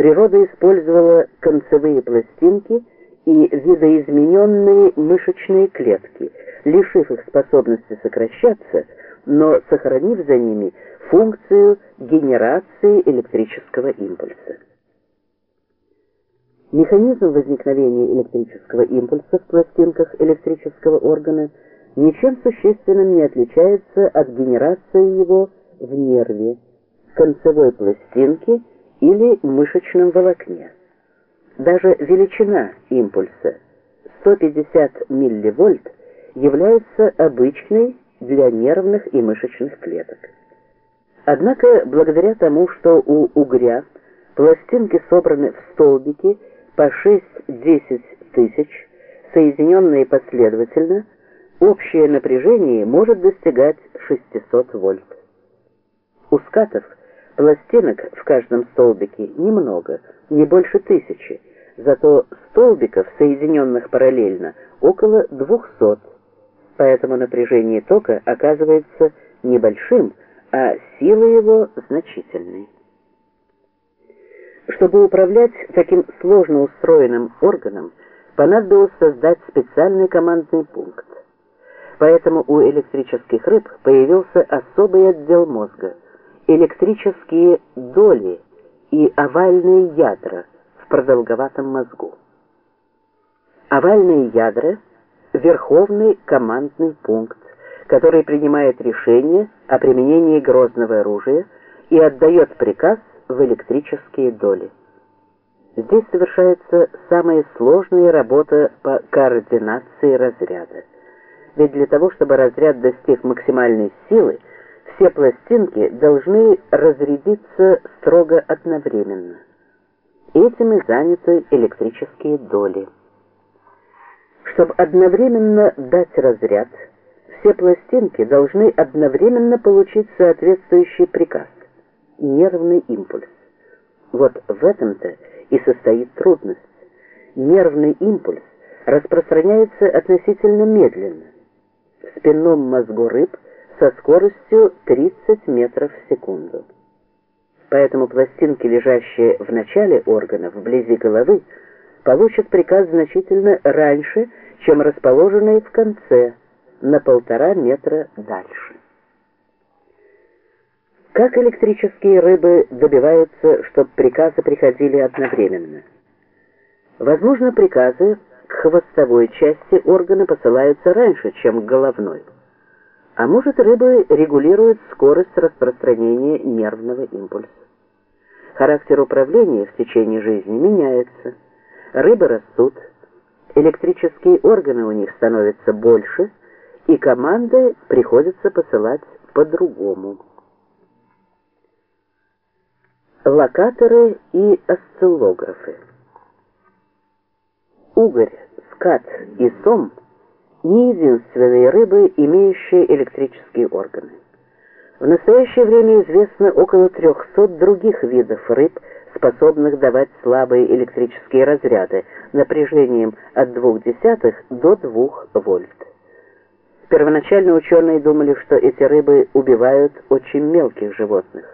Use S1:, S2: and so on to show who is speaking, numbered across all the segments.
S1: природа использовала концевые пластинки и видоизмененные мышечные клетки, лишив их способности сокращаться, но сохранив за ними функцию генерации электрического импульса. Механизм возникновения электрического импульса в пластинках электрического органа ничем существенным не отличается от генерации его в нерве, концевой пластинке или мышечном волокне. Даже величина импульса 150 милливольт является обычной для нервных и мышечных клеток. Однако, благодаря тому, что у угря пластинки собраны в столбики по 6-10 тысяч, соединенные последовательно, общее напряжение может достигать 600 вольт. У скатов пластинок в каждом столбике немного, не больше тысячи, зато столбиков, соединенных параллельно, около 200, поэтому напряжение тока оказывается небольшим, а сила его значительной. Чтобы управлять таким сложно устроенным органом, понадобилось создать специальный командный пункт. Поэтому у электрических рыб появился особый отдел мозга – электрические доли и овальные ядра в продолговатом мозгу. Овальные ядра – верховный командный пункт, который принимает решение о применении грозного оружия и отдает приказ в электрические доли. Здесь совершается самая сложная работа по координации разряда. Ведь для того, чтобы разряд достиг максимальной силы, все пластинки должны разрядиться строго одновременно. Этим и заняты электрические доли. Чтобы одновременно дать разряд, все пластинки должны одновременно получить соответствующий приказ – нервный импульс. Вот в этом-то и состоит трудность. Нервный импульс распространяется относительно медленно – в спинном мозгу рыб со скоростью 30 метров в секунду. Поэтому пластинки, лежащие в начале органа, вблизи головы, получат приказ значительно раньше, чем расположенные в конце, на полтора метра дальше. Как электрические рыбы добиваются, чтобы приказы приходили одновременно? Возможно, приказы к хвостовой части органа посылаются раньше, чем к головной. А может, рыбы регулируют скорость распространения нервного импульса. Характер управления в течение жизни меняется. Рыбы растут, электрические органы у них становятся больше, и команды приходится посылать по-другому. Локаторы и осциллографы угорь, скат и сом не единственные рыбы, имеющие электрические органы. В настоящее время известно около 300 других видов рыб, способных давать слабые электрические разряды напряжением от 0,2 до 2 вольт. Первоначально ученые думали, что эти рыбы убивают очень мелких животных,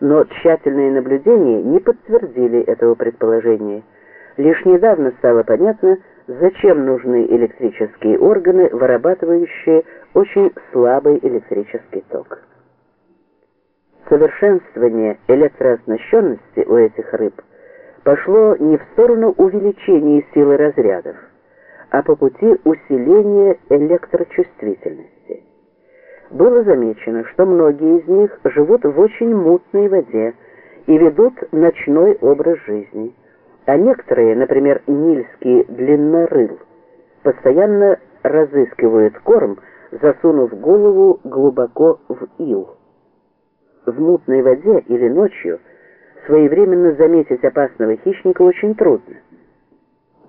S1: но тщательные наблюдения не подтвердили этого предположения – Лишь недавно стало понятно, зачем нужны электрические органы, вырабатывающие очень слабый электрический ток. Совершенствование электрооснащенности у этих рыб пошло не в сторону увеличения силы разрядов, а по пути усиления электрочувствительности. Было замечено, что многие из них живут в очень мутной воде и ведут ночной образ жизни – а некоторые, например, нильский длиннорыл, постоянно разыскивают корм, засунув голову глубоко в ил. В мутной воде или ночью своевременно заметить опасного хищника очень трудно.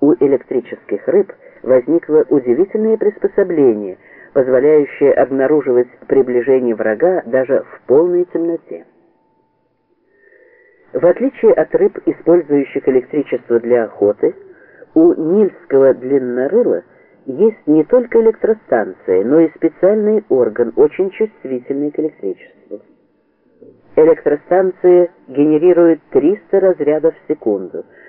S1: У электрических рыб возникло удивительное приспособление, позволяющее обнаруживать приближение врага даже в полной темноте. В отличие от рыб, использующих электричество для охоты, у нильского длиннорыла есть не только электростанция, но и специальный орган, очень чувствительный к электричеству. Электростанция генерирует 300 разрядов в секунду.